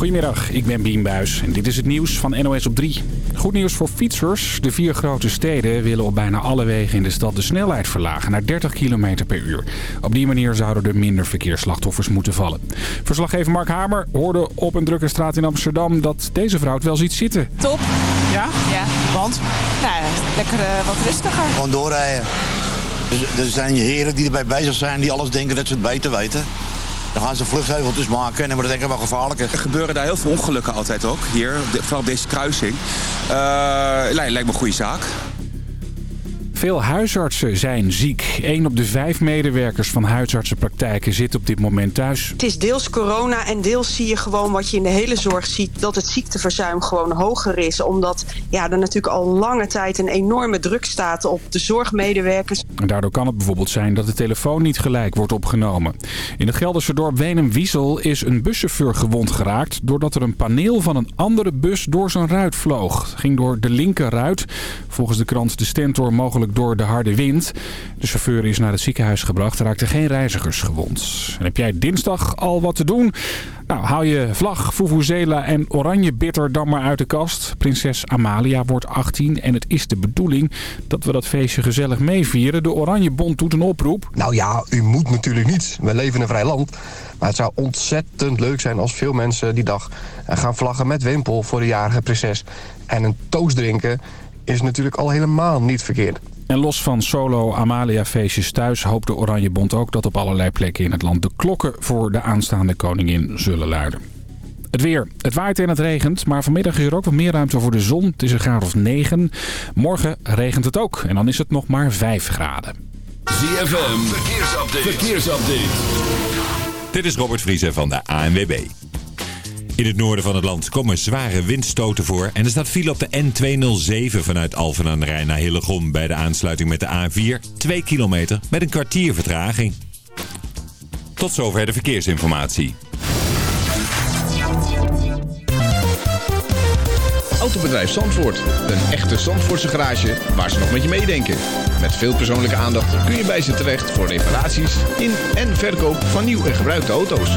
Goedemiddag, ik ben Bien Buis en dit is het nieuws van NOS op 3. Goed nieuws voor fietsers. De vier grote steden willen op bijna alle wegen in de stad de snelheid verlagen naar 30 km per uur. Op die manier zouden er minder verkeersslachtoffers moeten vallen. Verslaggever Mark Hamer hoorde op een drukke straat in Amsterdam dat deze vrouw het wel ziet zitten. Top. Ja? Ja. Want? Nou, lekker eh, wat rustiger. Gewoon doorrijden. Er zijn heren die erbij bezig zijn die alles denken dat ze het beter weten. Dan gaan ze vluchtheuveltjes maken en dan wordt het wel gevaarlijker. Er gebeuren daar heel veel ongelukken altijd ook, hier, vooral deze kruising. Lijkt, lijkt me een goede zaak. Veel huisartsen zijn ziek. Eén op de vijf medewerkers van huisartsenpraktijken zit op dit moment thuis. Het is deels corona en deels zie je gewoon wat je in de hele zorg ziet... dat het ziekteverzuim gewoon hoger is. Omdat ja, er natuurlijk al lange tijd een enorme druk staat op de zorgmedewerkers. En daardoor kan het bijvoorbeeld zijn dat de telefoon niet gelijk wordt opgenomen. In het Gelderse dorp Wenum-Wiesel is een buschauffeur gewond geraakt... doordat er een paneel van een andere bus door zijn ruit vloog. Het ging door de linkerruit. Volgens de krant De Stentor mogelijk door de harde wind. De chauffeur is naar het ziekenhuis gebracht. Er raakten geen reizigers gewond. En heb jij dinsdag al wat te doen? Nou, haal je vlag, vuvuzela en oranje bitter dan maar uit de kast. Prinses Amalia wordt 18 en het is de bedoeling dat we dat feestje gezellig meevieren. De Oranje Bond doet een oproep. Nou ja, u moet natuurlijk niet. We leven in een vrij land. Maar het zou ontzettend leuk zijn als veel mensen die dag eh, gaan vlaggen met wimpel voor de jarige prinses. En een toast drinken is natuurlijk al helemaal niet verkeerd. En los van solo Amalia-feestjes thuis hoopt de Oranje Bond ook dat op allerlei plekken in het land de klokken voor de aanstaande koningin zullen luiden. Het weer. Het waait en het regent, maar vanmiddag is er ook wat meer ruimte voor de zon. Het is een graad of 9. Morgen regent het ook en dan is het nog maar 5 graden. ZFM, verkeersupdate. verkeersupdate. Dit is Robert Vriezen van de ANWB. In het noorden van het land komen zware windstoten voor. En er staat file op de N207 vanuit Alphen aan de Rijn naar Hillegom... bij de aansluiting met de A4. 2 kilometer met een kwartier vertraging. Tot zover de verkeersinformatie. Autobedrijf Zandvoort. Een echte Zandvoortse garage waar ze nog met je meedenken. Met veel persoonlijke aandacht kun je bij ze terecht voor reparaties in en verkoop van nieuw en gebruikte auto's.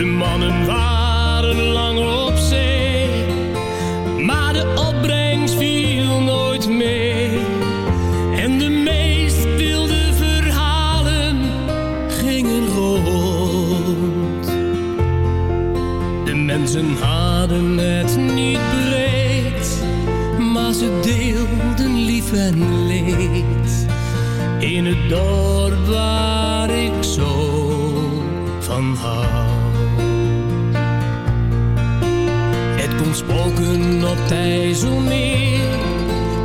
De mannen waren lang op zee, maar de opbrengst viel nooit mee. En de meest wilde verhalen gingen rond. De mensen hadden het niet breed, maar ze deelden lief en leed in het dorp waar op IJsselmeer.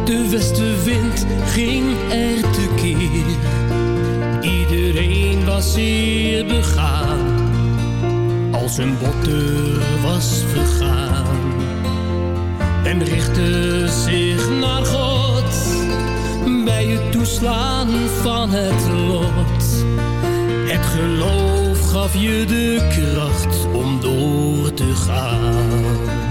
De westenwind ging er tekeer. Iedereen was zeer begaan. Als een botter was vergaan. En richtte zich naar God. Bij het toeslaan van het lot. Het geloof gaf je de kracht om door te gaan.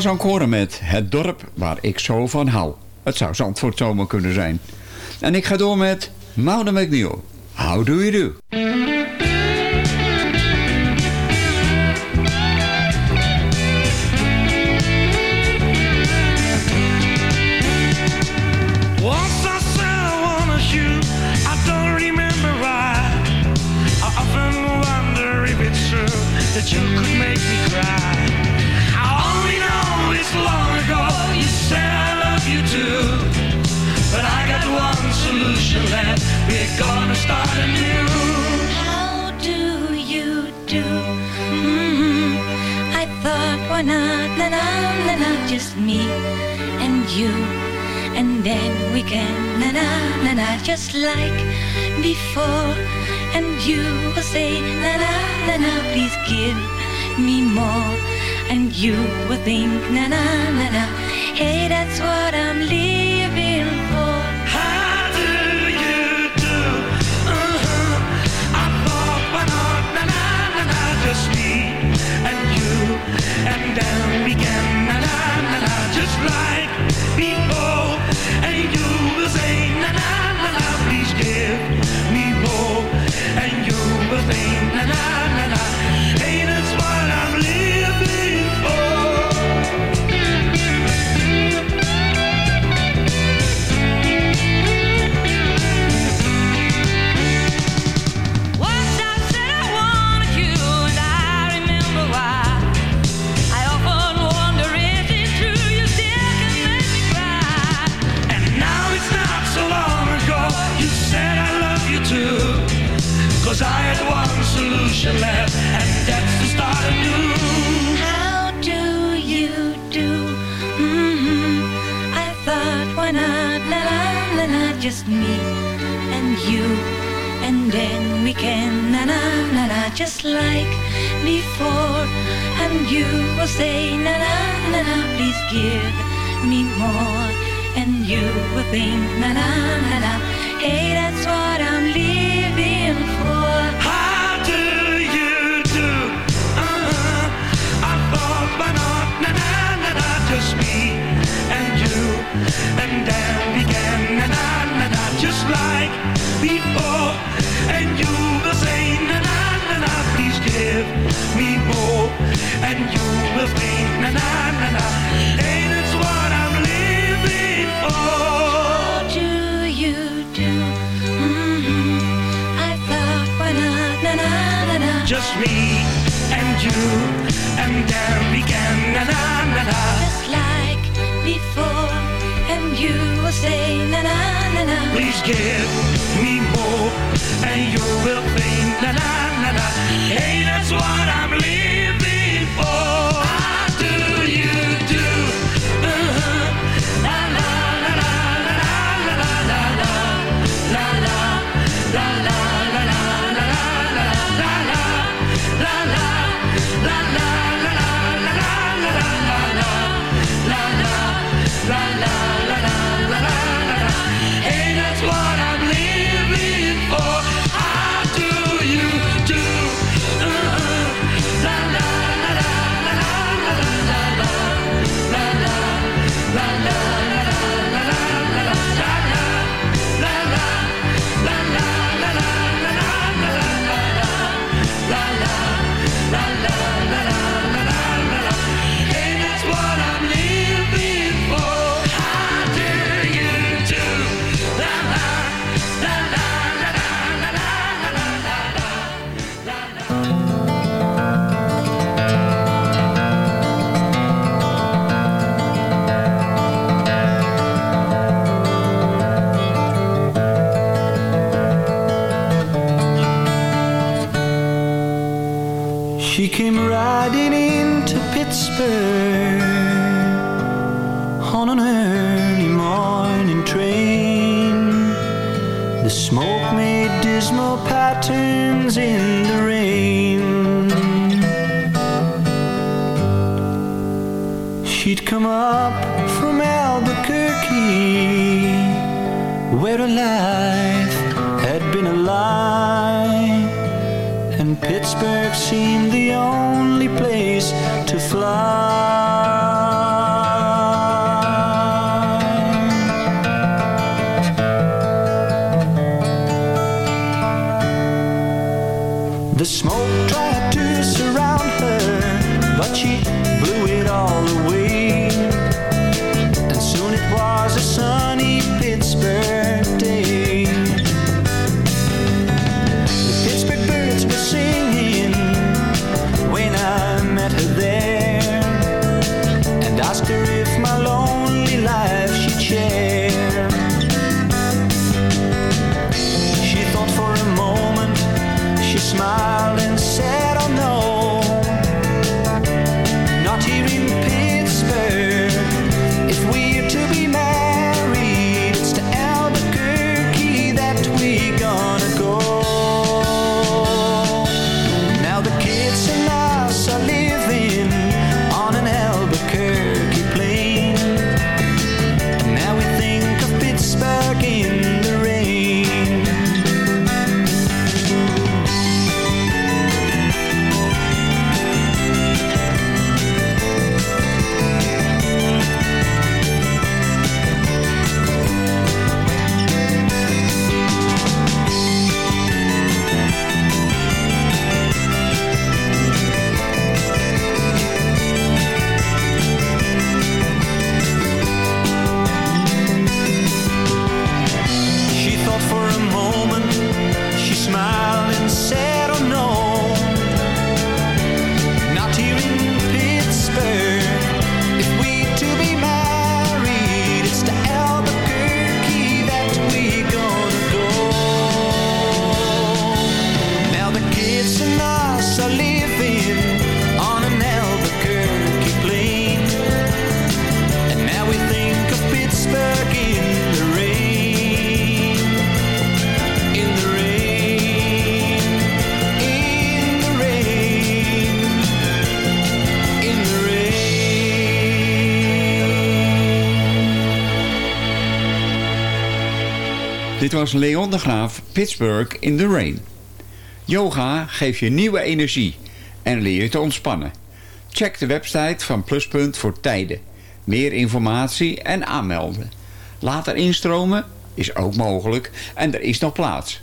Carlos Ancora met Het dorp waar ik zo van hou. Het zou Zandvoort zomaar kunnen zijn. En ik ga door met Maude McNeil. How do you do? Me and you. And then we can na na na na, just like before. And you will say na na na na, please give me more. And you will think na na na na, hey, that's what I'm living just me and you. And then we can na na na na, just like before. And you will say na na na na, please give me more. And you will think na na na na, hey, that's what I'm living for. How do you do? Uh-huh. I thought why not? Na na na na, just me and you. And then like before. And you will say na na na na, please give me more. And you will think na na na na, hey, that's what I'm living for. How do you do? hmm I thought, why not? Na na na na. just me and you, and then we can na na na na. Please give me more, and you will think na na na na. Hey, that's what I'm living for. was Leon de Graaf Pittsburgh in the Rain. Yoga geeft je nieuwe energie en leer je te ontspannen. Check de website van Pluspunt voor tijden. Meer informatie en aanmelden. Later instromen is ook mogelijk en er is nog plaats.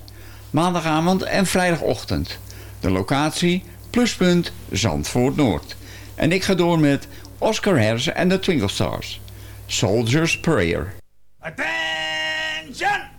Maandagavond en vrijdagochtend. De locatie Pluspunt Zandvoort Noord. En ik ga door met Oscar Harris en de Twinkle Stars. Soldier's Prayer. Attention!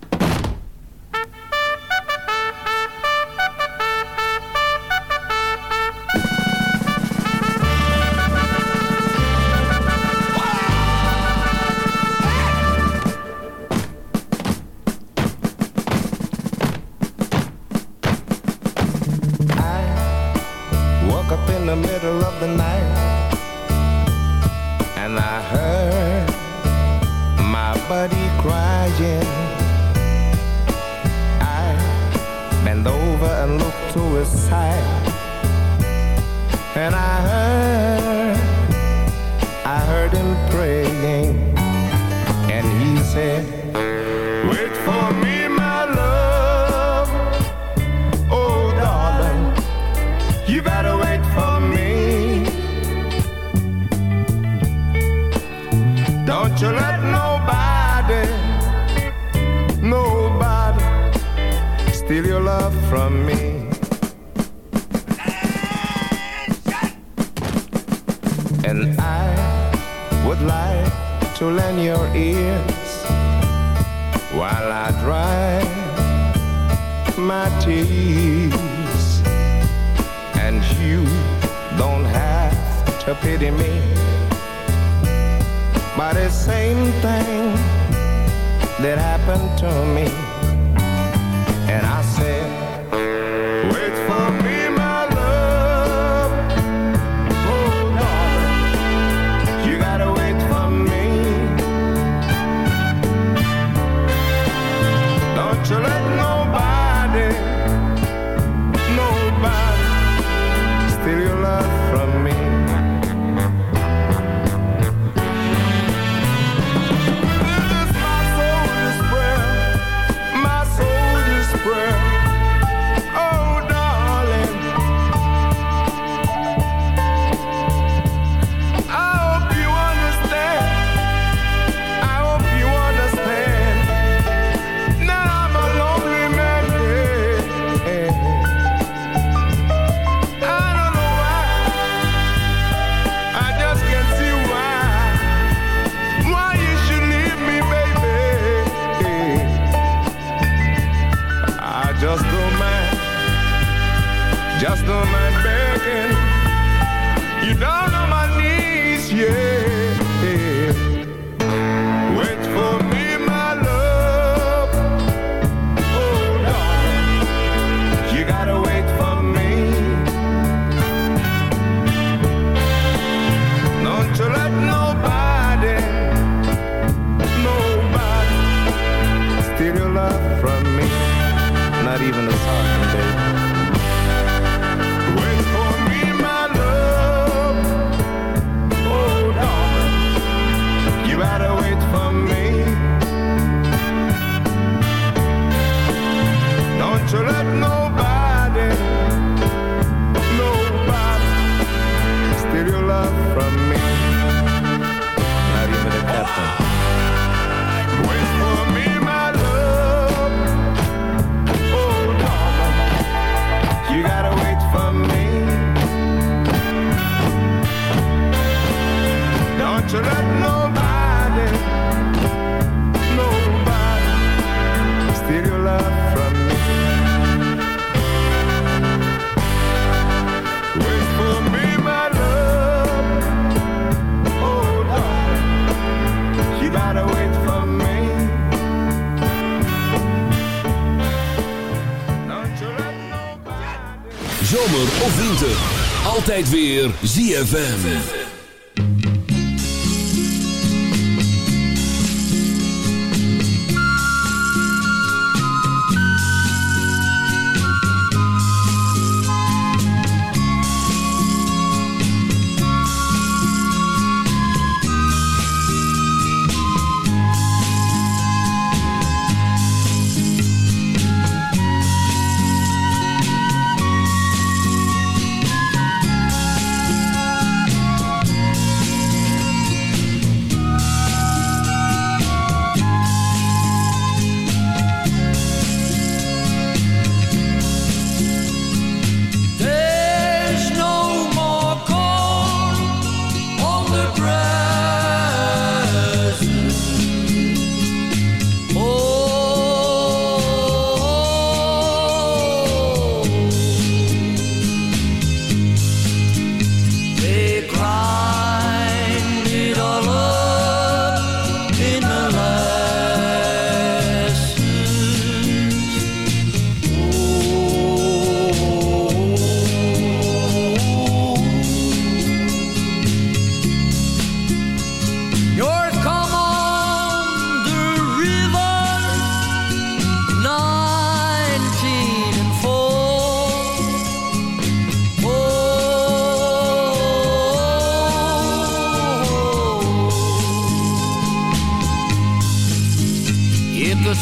Tijd weer ZFM.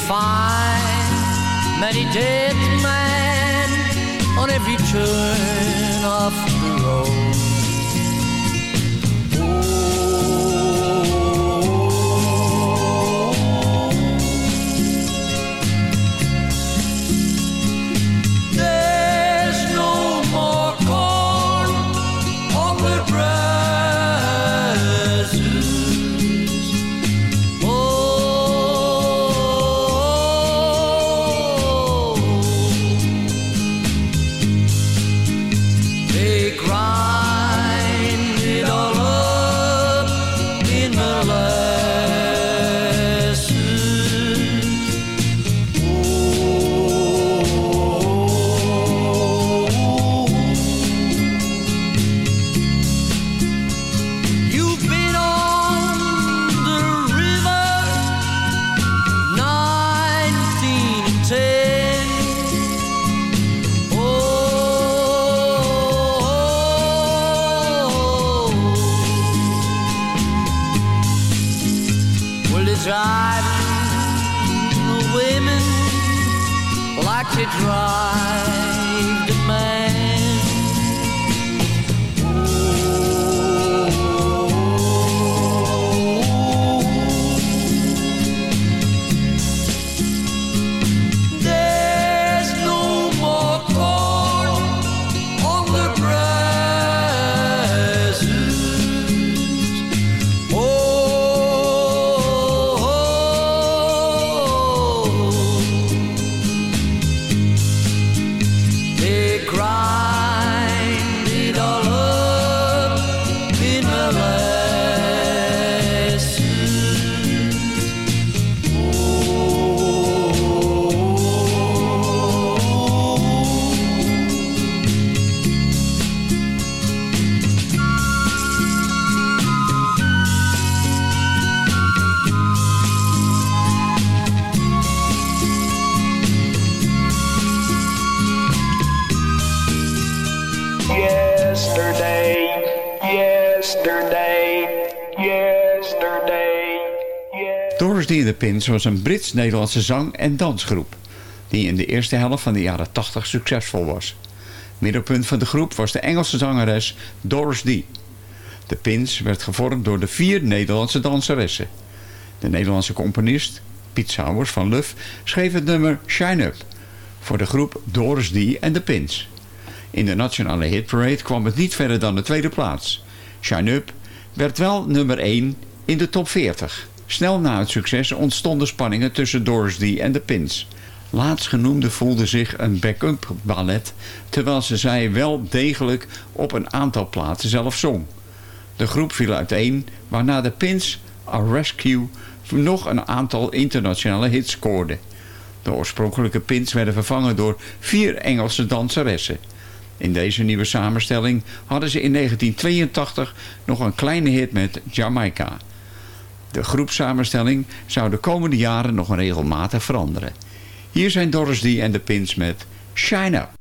Find many dead men on every turn of Pins was een Brits-Nederlandse zang- en dansgroep... die in de eerste helft van de jaren 80 succesvol was. Middelpunt van de groep was de Engelse zangeres Doris D. De Pins werd gevormd door de vier Nederlandse danseressen. De Nederlandse componist Piet Sauers van Luf schreef het nummer Shine Up... voor de groep Doris D. en de Pins... In de nationale hitparade kwam het niet verder dan de tweede plaats. Shine Up werd wel nummer 1 in de top 40. Snel na het succes ontstonden spanningen tussen Doris D en de Pins. Laatstgenoemde voelde zich een back-up ballet... terwijl ze zij wel degelijk op een aantal plaatsen zelf zong. De groep viel uiteen, waarna de Pins A Rescue nog een aantal internationale hits scoorde. De oorspronkelijke Pins werden vervangen door vier Engelse danseressen... In deze nieuwe samenstelling hadden ze in 1982 nog een kleine hit met Jamaica. De groepsamenstelling zou de komende jaren nog regelmatig veranderen. Hier zijn Doris D en de Pins met Shine Up.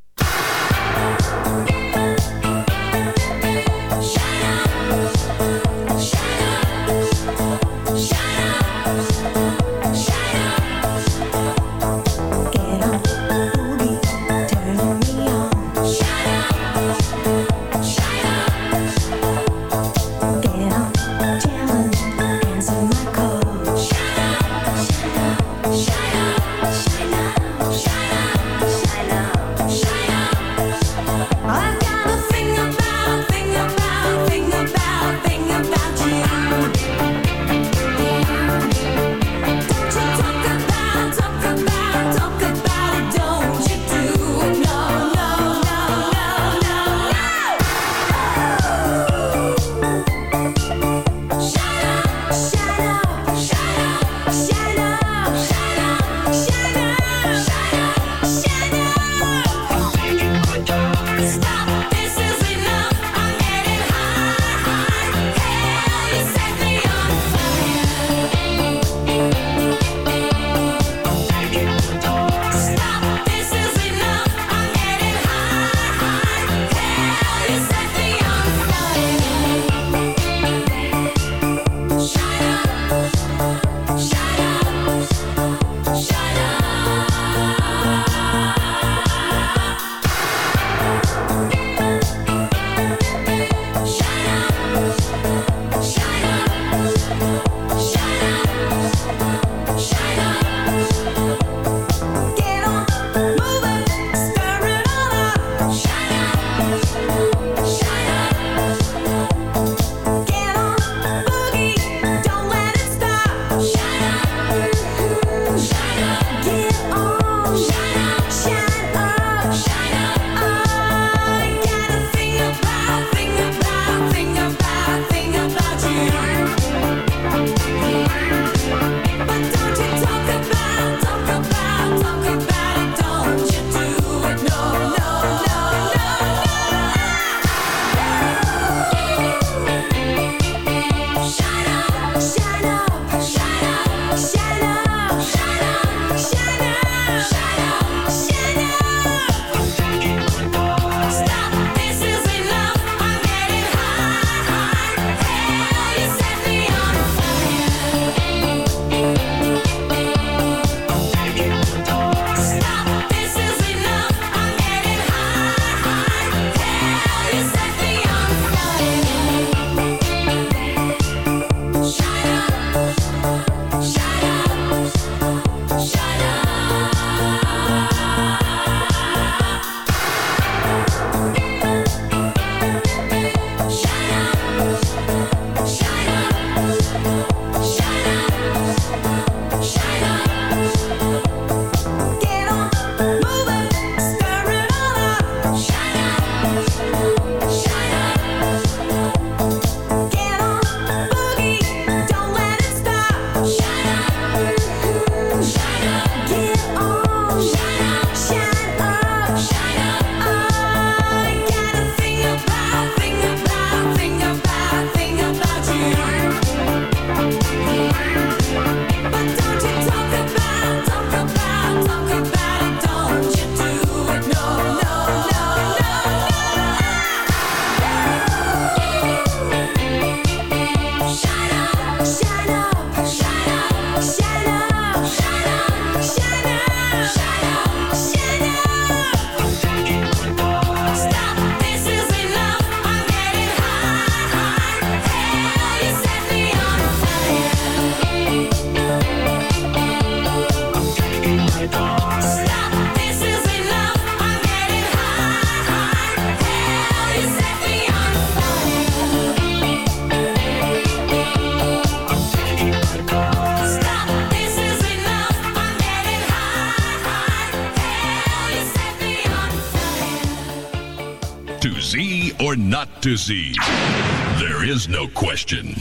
There is no question.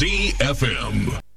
ZFM.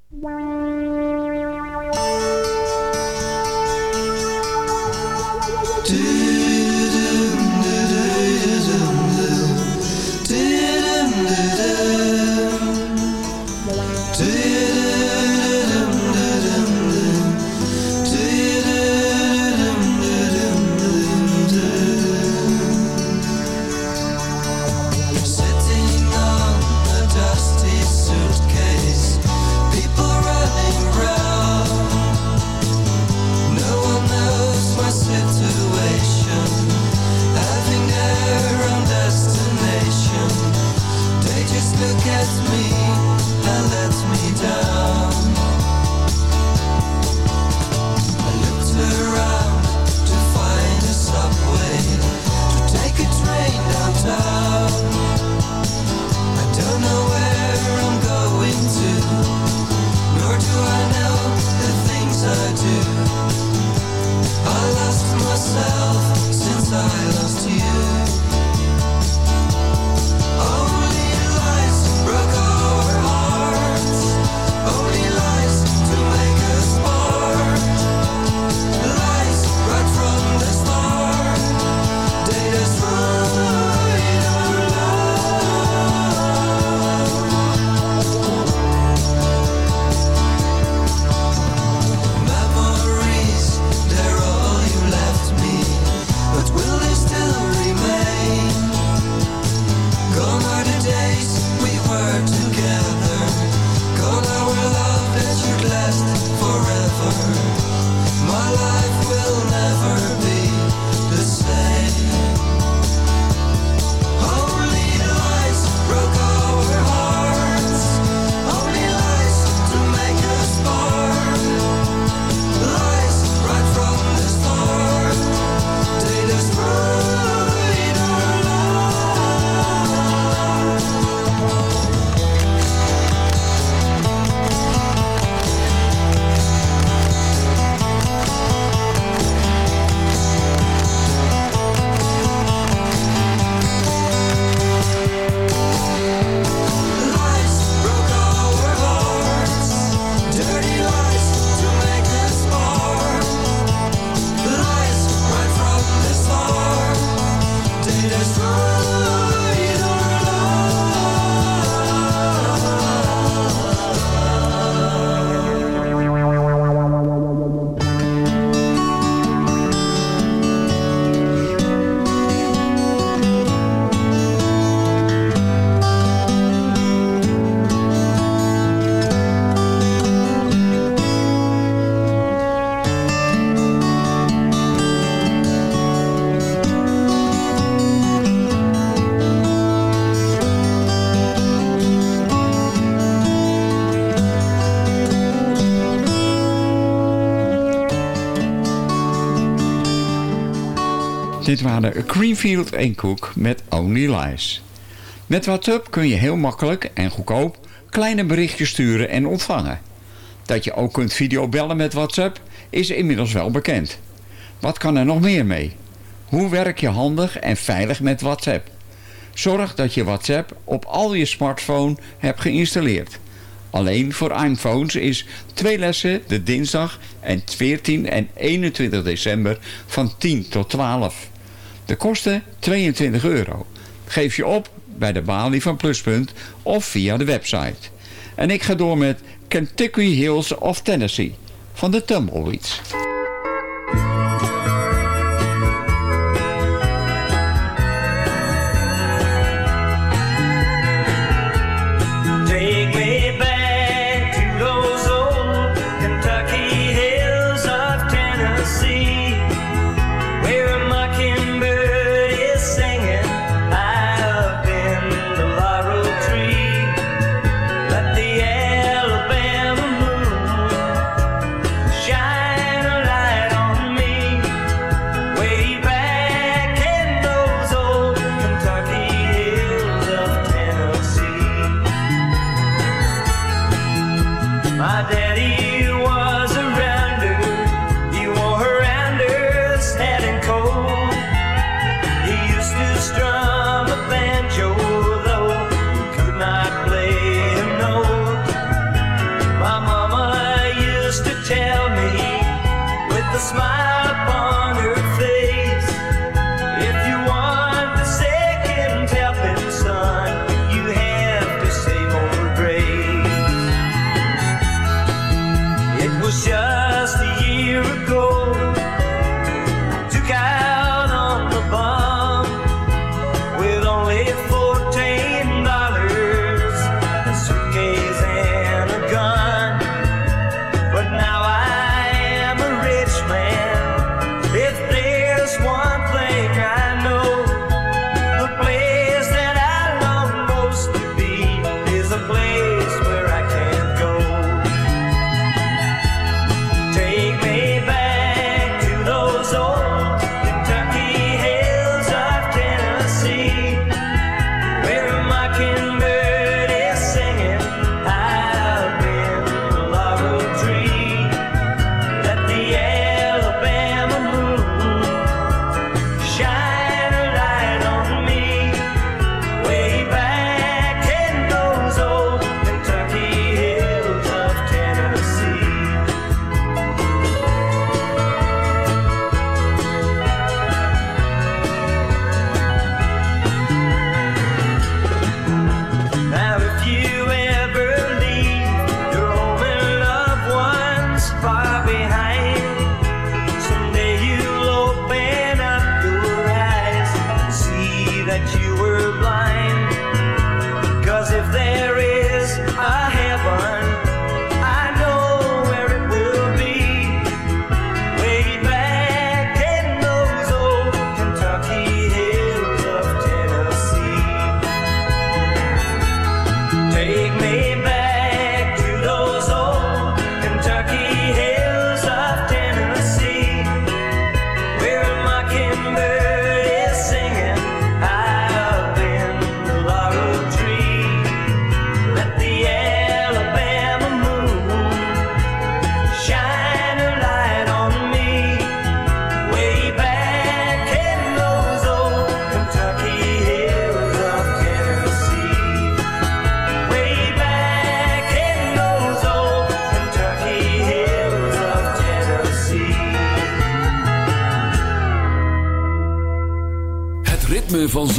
Dit waren Greenfield en Cook met Only Lies. Met WhatsApp kun je heel makkelijk en goedkoop kleine berichtjes sturen en ontvangen. Dat je ook kunt videobellen met WhatsApp is inmiddels wel bekend. Wat kan er nog meer mee? Hoe werk je handig en veilig met WhatsApp? Zorg dat je WhatsApp op al je smartphone hebt geïnstalleerd. Alleen voor iPhones is twee lessen de dinsdag en 14 en 21 december van 10 tot 12. De kosten 22 euro. Geef je op bij de balie van Pluspunt of via de website. En ik ga door met Kentucky Hills of Tennessee van de Tumbleweeds.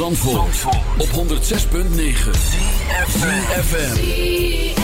Op 106.9 FM.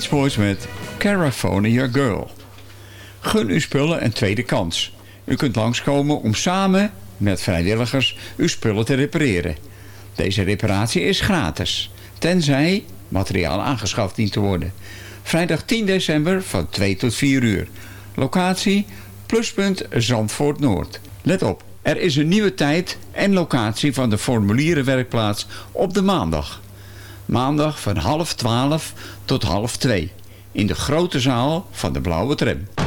Beach Boys met California Girl. Gun uw spullen een tweede kans. U kunt langskomen om samen met vrijwilligers uw spullen te repareren. Deze reparatie is gratis, tenzij materiaal aangeschaft dient te worden. Vrijdag 10 december van 2 tot 4 uur. Locatie Pluspunt Zandvoort Noord. Let op, er is een nieuwe tijd en locatie van de formulierenwerkplaats op de maandag. Maandag van half 12 tot half 2. In de grote zaal van de Blauwe Tram.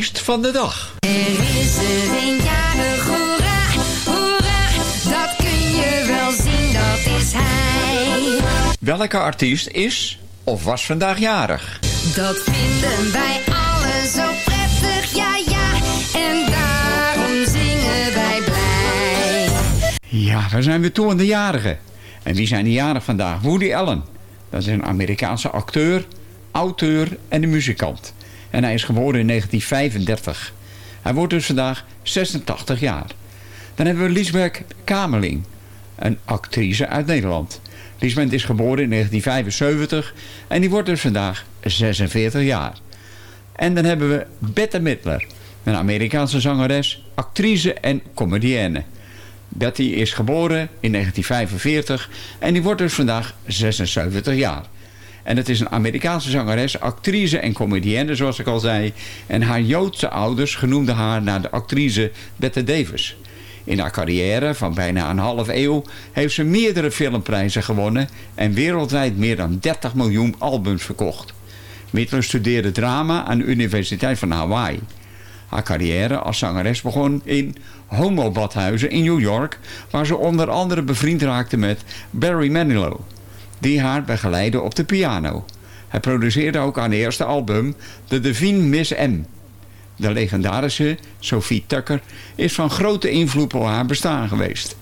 Artiest van de dag. Er is er een jarig, hoera, hoera, dat kun je wel zien, dat is hij. Welke artiest is of was vandaag jarig? Dat vinden wij allen zo prettig, ja ja, en daarom zingen wij blij. Ja, we zijn weer toe aan de jarigen. En wie zijn die jarig vandaag? Woody Allen. Dat is een Amerikaanse acteur, auteur en een muzikant. En hij is geboren in 1935. Hij wordt dus vandaag 86 jaar. Dan hebben we Liesbeth Kamerling, een actrice uit Nederland. Liesbeth is geboren in 1975 en die wordt dus vandaag 46 jaar. En dan hebben we Bette Midler, een Amerikaanse zangeres, actrice en comedienne. Betty is geboren in 1945 en die wordt dus vandaag 76 jaar. En het is een Amerikaanse zangeres, actrice en comedienne, zoals ik al zei. En haar Joodse ouders genoemden haar naar de actrice Bette Davis. In haar carrière van bijna een half eeuw heeft ze meerdere filmprijzen gewonnen... en wereldwijd meer dan 30 miljoen albums verkocht. Midler studeerde drama aan de Universiteit van Hawaii. Haar carrière als zangeres begon in homobadhuizen in New York... waar ze onder andere bevriend raakte met Barry Manilow... die haar begeleidde op de piano. Hij produceerde ook haar eerste album, The Divine Miss M. De legendarische Sophie Tucker is van grote invloed op haar bestaan geweest.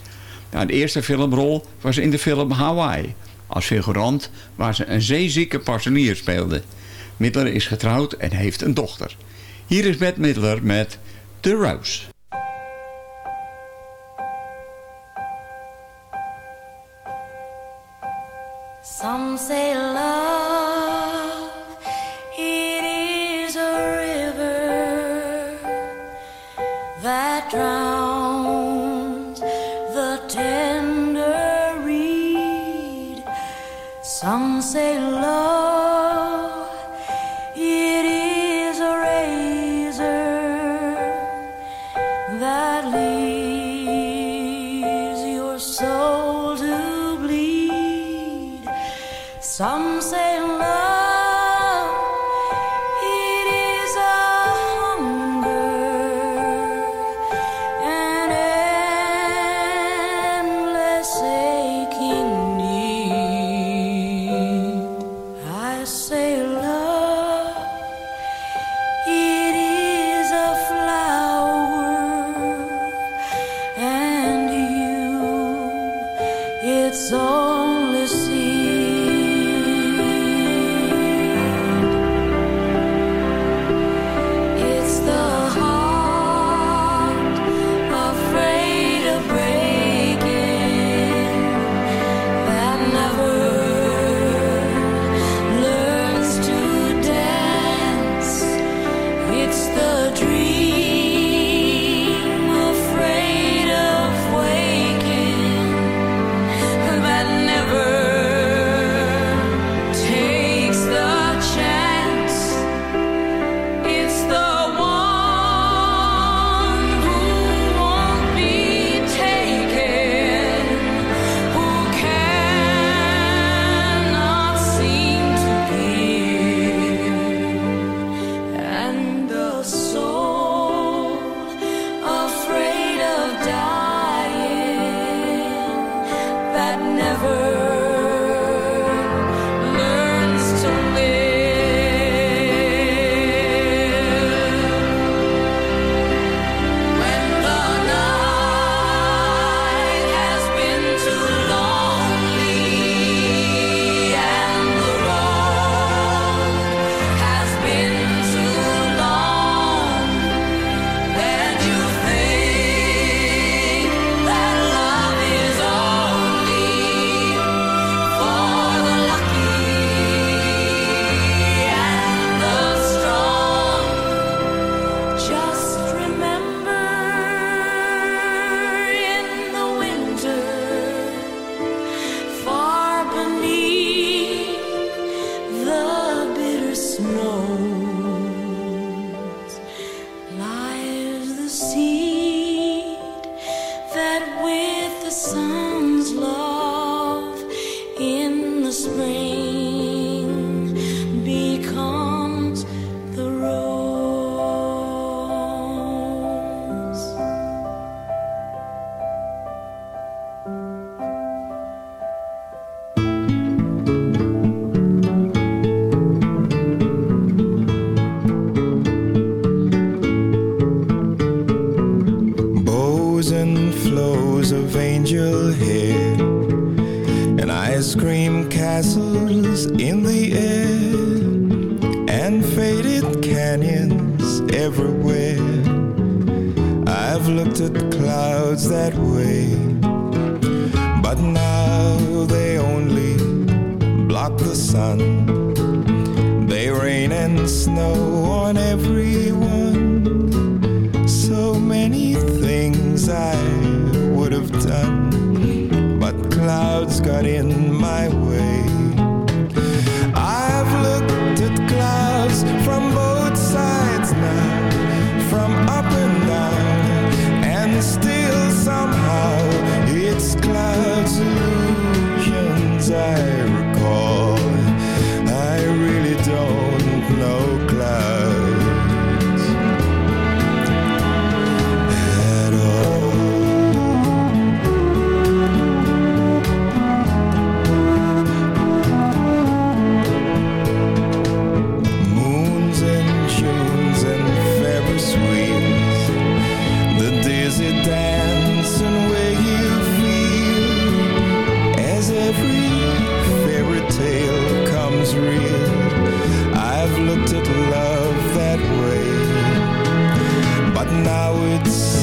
Haar eerste filmrol was in de film Hawaii... als figurant waar ze een zeezieke parsonier speelde... Midler is getrouwd en heeft een dochter. Hier is Bette Midler met The Rose. Some say spring it's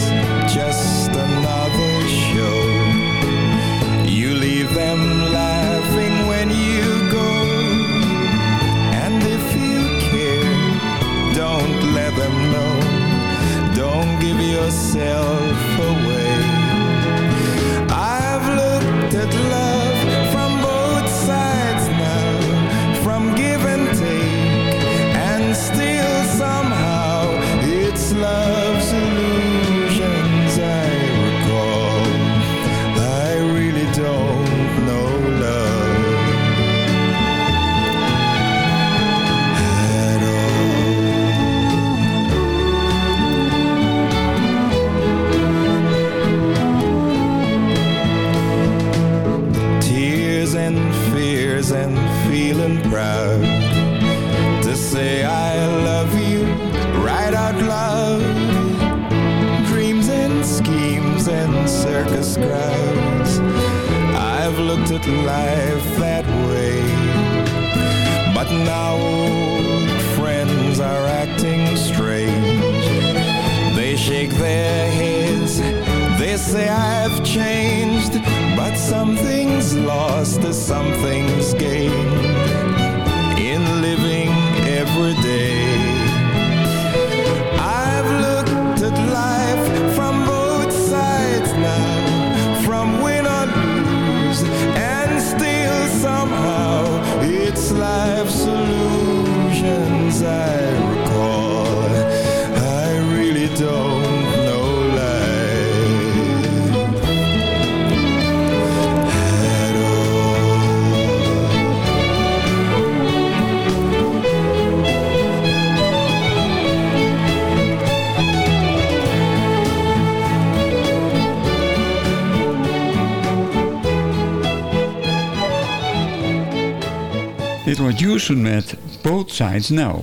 Met Both Sides Now.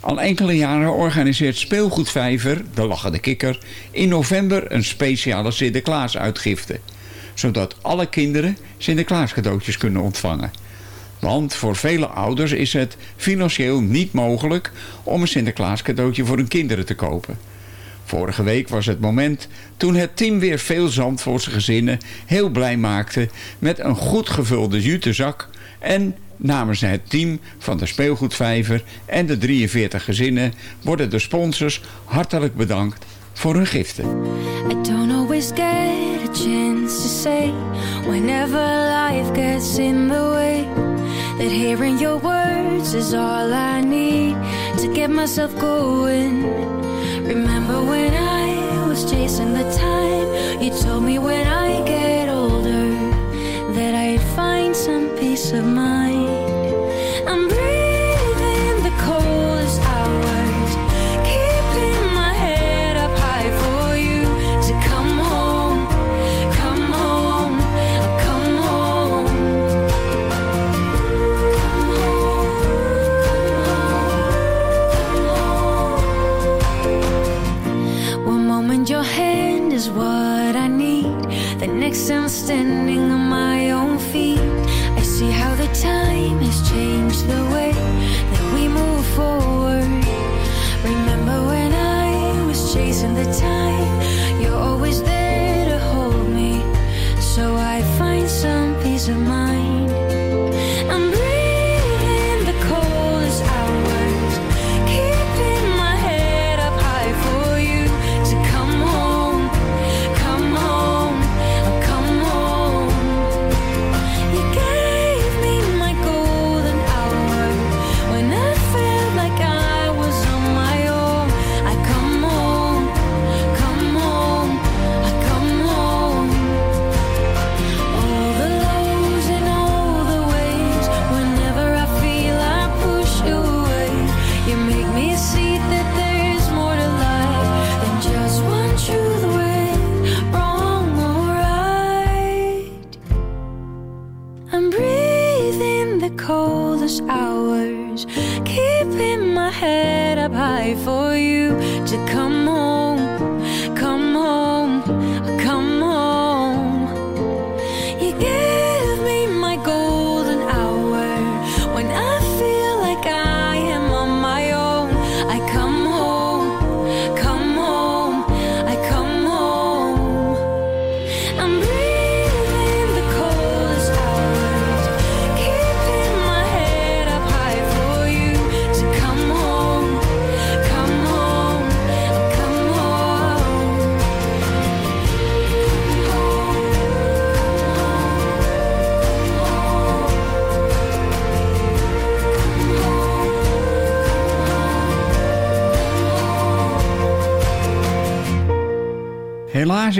Al enkele jaren organiseert speelgoedvijver, de lachende kikker, in november een speciale Sinterklaas-uitgifte. Zodat alle kinderen Sinterklaas cadeautjes kunnen ontvangen. Want voor vele ouders is het financieel niet mogelijk om een Sinterklaas cadeautje voor hun kinderen te kopen. Vorige week was het moment toen het team weer veel Zandvoortse gezinnen heel blij maakte met een goed gevulde jutezak en namens het team van de speelgoedvijver en de 43 gezinnen worden de sponsors hartelijk bedankt voor hun giften. I don't always get a chance to say whenever life gets in the way that hearing your words is all I need to get myself going. Remember when I was chasing the time you told me when I get some peace of mind. I'm breathing the coldest hours, keeping my head up high for you to come home, come home, come home. One moment your hand is what I need, the next I'm standing